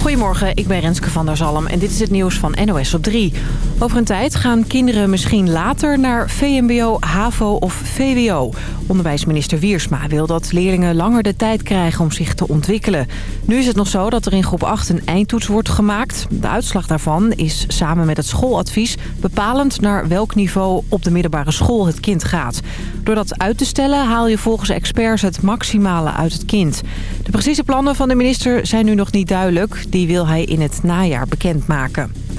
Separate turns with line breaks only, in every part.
Goedemorgen, ik ben Renske van der Zalm en dit is het nieuws van NOS op 3. Over een tijd gaan kinderen misschien later naar VMBO, HAVO of VWO. Onderwijsminister Wiersma wil dat leerlingen langer de tijd krijgen om zich te ontwikkelen. Nu is het nog zo dat er in groep 8 een eindtoets wordt gemaakt. De uitslag daarvan is samen met het schooladvies bepalend naar welk niveau op de middelbare school het kind gaat. Door dat uit te stellen haal je volgens experts het maximale uit het kind. De precieze plannen van de minister zijn nu nog niet duidelijk. Die wil hij in het najaar bekendmaken.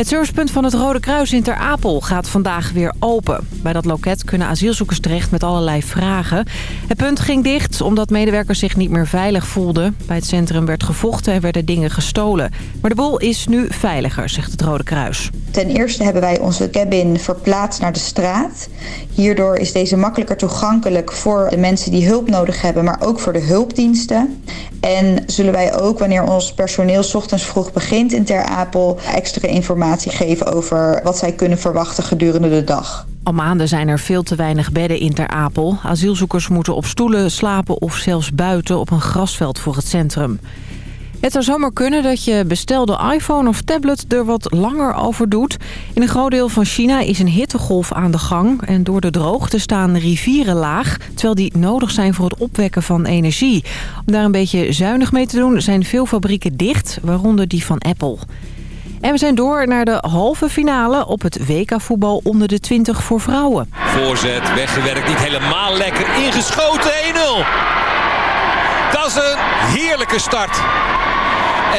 Het servicepunt van het Rode Kruis in Ter Apel gaat vandaag weer open. Bij dat loket kunnen asielzoekers terecht met allerlei vragen. Het punt ging dicht omdat medewerkers zich niet meer veilig voelden. Bij het centrum werd gevochten en werden dingen gestolen. Maar de boel is nu veiliger, zegt het Rode Kruis.
Ten eerste hebben wij onze cabin verplaatst naar de straat. Hierdoor is deze makkelijker toegankelijk voor de mensen die hulp nodig hebben, maar ook voor de hulpdiensten. En zullen wij ook, wanneer ons personeel ochtends vroeg begint in Ter Apel, extra informatie geven over wat zij kunnen verwachten gedurende de dag.
Al maanden zijn er veel te weinig bedden in Ter Apel. Asielzoekers moeten op stoelen slapen of zelfs buiten op een grasveld voor het centrum. Het zou zomaar kunnen dat je bestelde iPhone of tablet er wat langer over doet. In een groot deel van China is een hittegolf aan de gang. En door de droogte staan rivieren laag, terwijl die nodig zijn voor het opwekken van energie. Om daar een beetje zuinig mee te doen zijn veel fabrieken dicht, waaronder die van Apple. En we zijn door naar de halve finale op het WK-voetbal onder de 20 voor vrouwen.
Voorzet, weggewerkt, niet helemaal lekker. Ingeschoten, 1-0. Dat is een heerlijke start.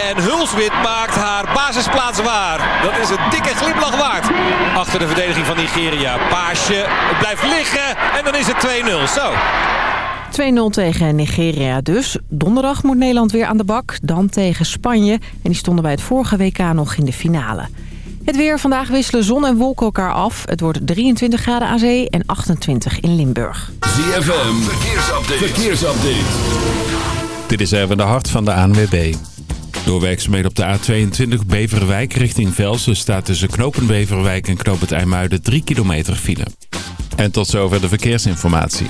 En Hulswit maakt haar basisplaats waar. Dat is een dikke glimlach waard. Achter de verdediging van Nigeria. Paasje, blijft liggen en dan is het 2-0. Zo.
2-0 tegen Nigeria dus. Donderdag moet Nederland weer aan de bak. Dan tegen Spanje. En die stonden bij het vorige WK nog in de finale. Het weer. Vandaag wisselen zon en wolken elkaar af. Het wordt 23 graden aan zee en 28 in Limburg.
ZFM. Verkeersupdate. Verkeersupdate.
Dit is even de hart van de ANWB. Door werkzaamheden op de A22 Beverwijk richting Velsen staat tussen knopen Beverwijk en knoop het IJmuiden 3 kilometer file. En tot zover de verkeersinformatie.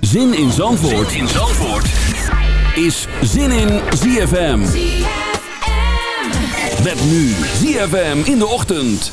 Zin in Zandvoort, in Zandvoort. is Zin in ZFM. Met nu ZFM in de ochtend.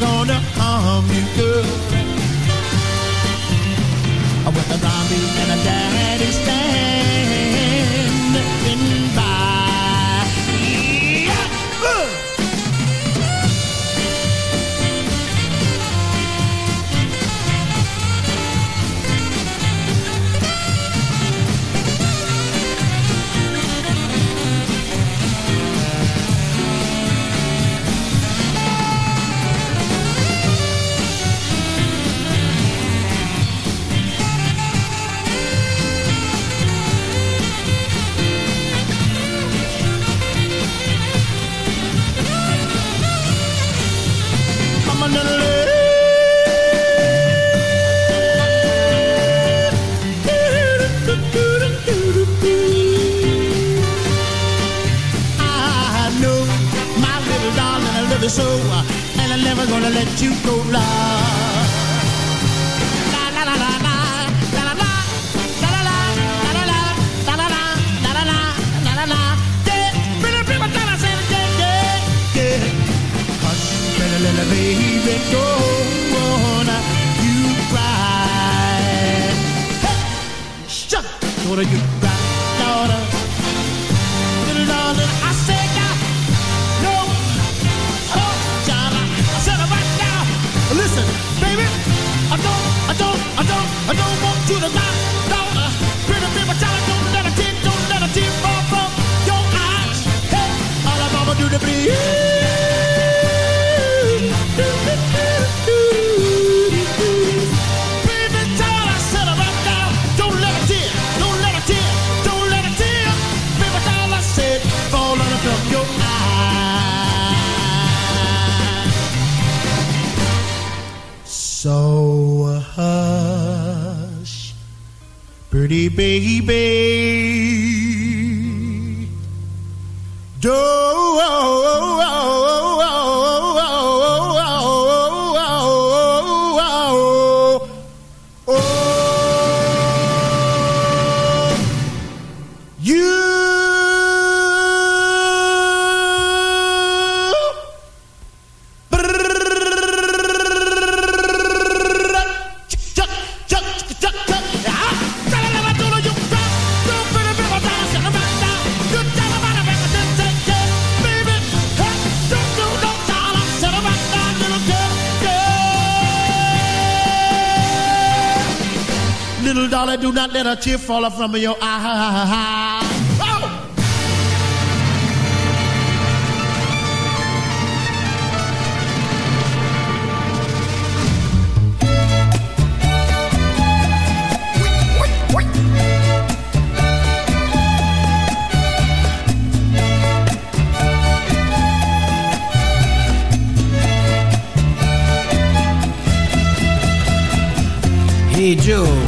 gonna harm you, girl. With a zombie and a daddy's stand. So, and I'm never gonna let you go. La la la la la. Little baby, don't you cry. Hey, shut, daughter, you do not let a tear fall from your eye. Oh!
Hey Joe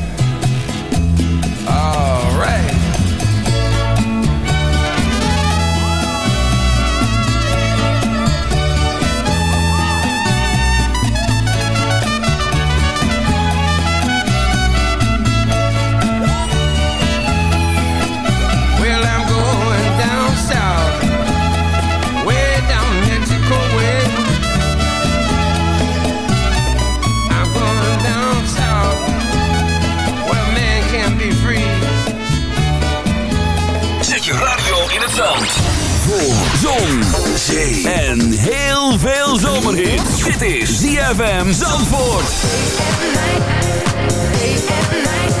Zon, zee en heel veel zomerhit. Dit is ZFM Zandvoort.
If I can't have your body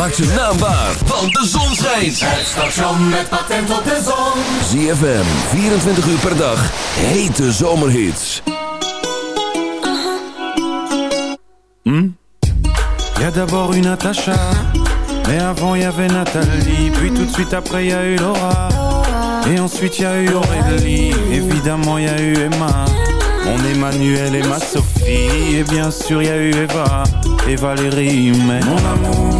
Maakt zijn naam waar, want de zon schijnt.
Het station met patent op de zon.
ZFM, 24 uur per dag, hete zomerhits.
Hmm? Y a d'abord eu Natacha, mais avant y avait Nathalie, puis tout de suite après y a eu Laura, et ensuite y a eu Aurélie, évidemment y a eu Emma. Mon Emmanuel et ma Sophie Et bien sûr il y a eu Eva et Valérie Mais mon amour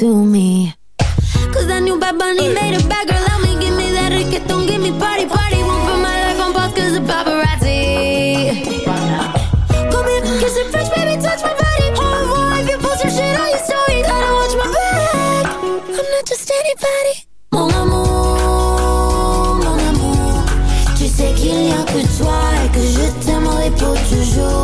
to me. Cause that new Bad Bunny uh. made a bad girl out me. Give me that reggaeton, give me party, party. Won't put my life on pause cause of paparazzi. Come here, kiss it fresh, baby, touch my body. Oh, boy, if you post your shit on your story, gotta watch my back. I'm not just anybody. Mon amour, mon amour. Tu sais qu'il n'y a que toi et que je t'aimerai pour toujours.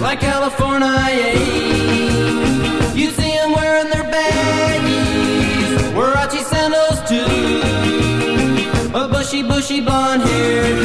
like California. You wearing their baggies, sandals too, a bushy, bushy blonde hair,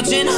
touching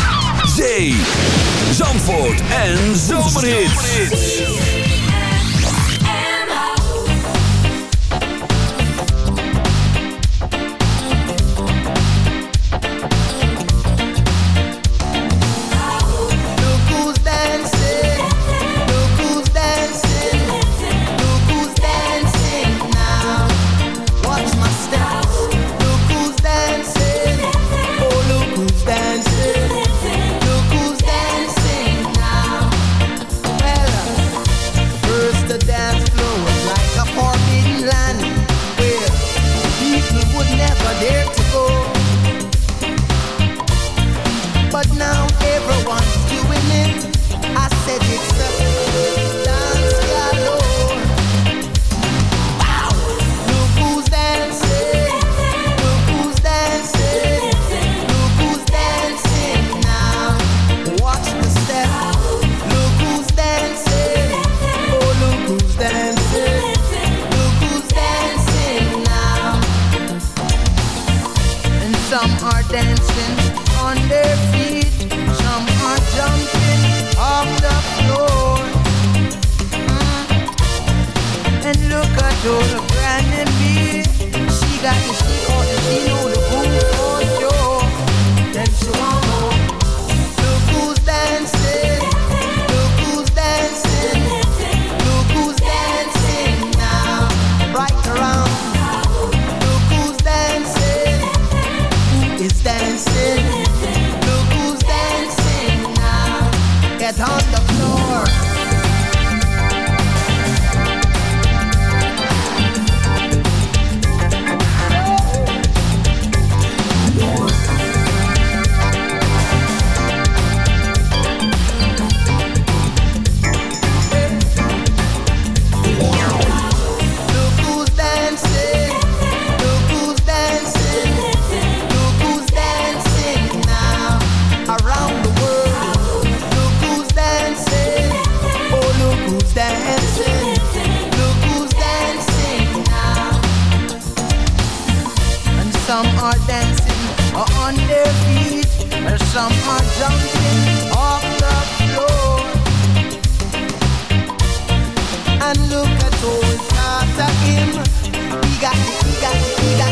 Some are dancing on their feet, and some are jumping off the floor. And look at old Tata He got, he got, he got.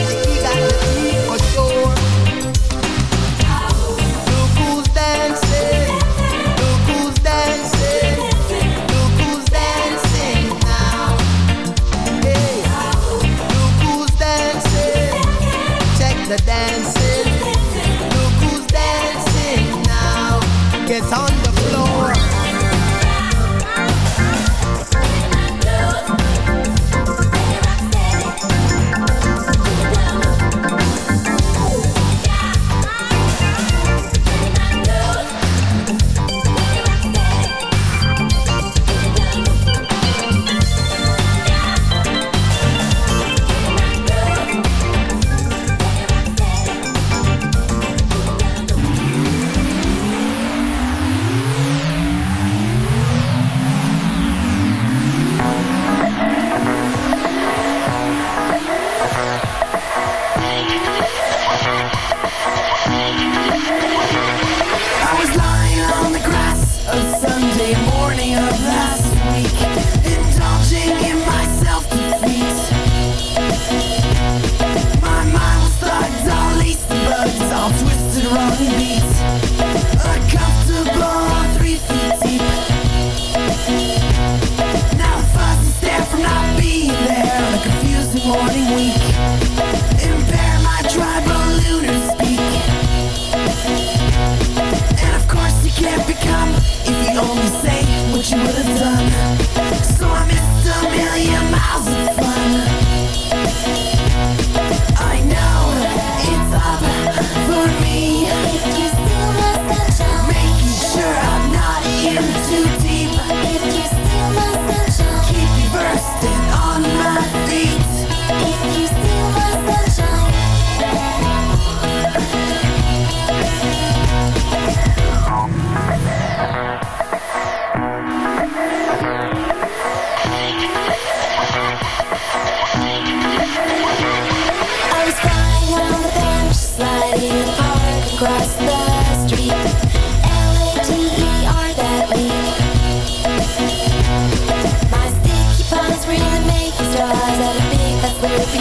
you would have done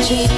cheap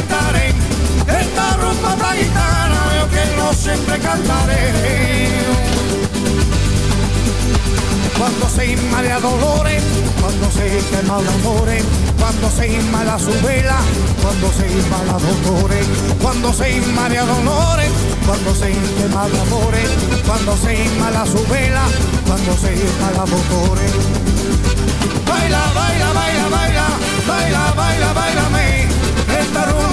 rumba taitana yo que no siempre cantaré. Cuando se inmale a dolores, cuando se quema amores, cuando se inmala su vela, cuando se inmala dolores, cuando se inmale a dolores, cuando se quema amores, cuando se inmala su vela, cuando se inmala dolores. Baila, baila, baila, baila, baila, baila, baila, me, esta rumba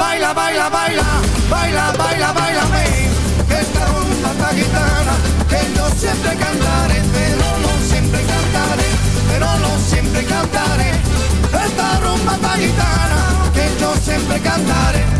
Baila, baila, baila, baila Baila, baila, baila, Esta rumba esta gitana Que yo siempre cantaré Pero no siempre cantaré Pero no siempre cantaré. Esta rumba esta gitana Que yo siempre cantaré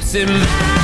That entity